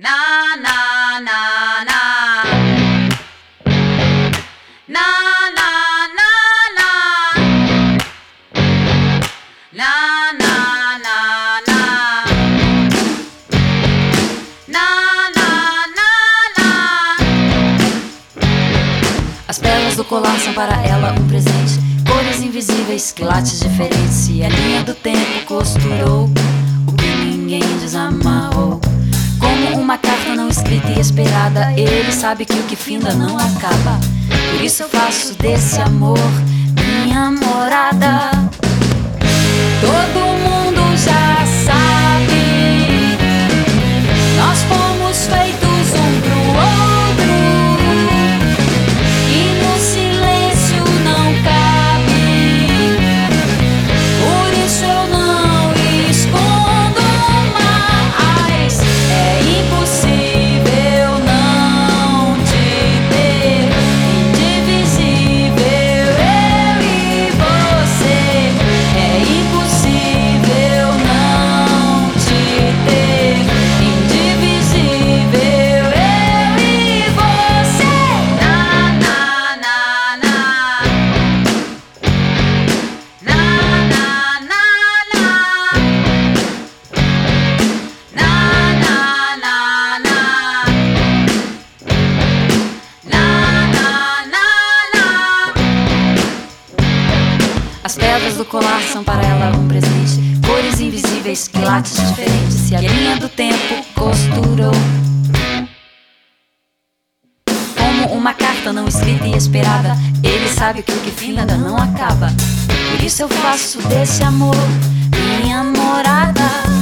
Na na na na. Na na na na. Na. As pérolas do colar são para ela um presente. Cores invisíveis, quilates diferentes. E a linha do tempo costurou o que ninguém desamarrou. Como uma carta não escrita e esperada, ele sabe que o que finda não acaba. Por isso eu faço desse amor do colar são para ela um presente. Cores invisíveis, quilates diferentes. E a linha do tempo costurou. Como uma carta não escrita e esperada. Ele sabe que o que finda não acaba. Por isso eu faço desse amor minha morada.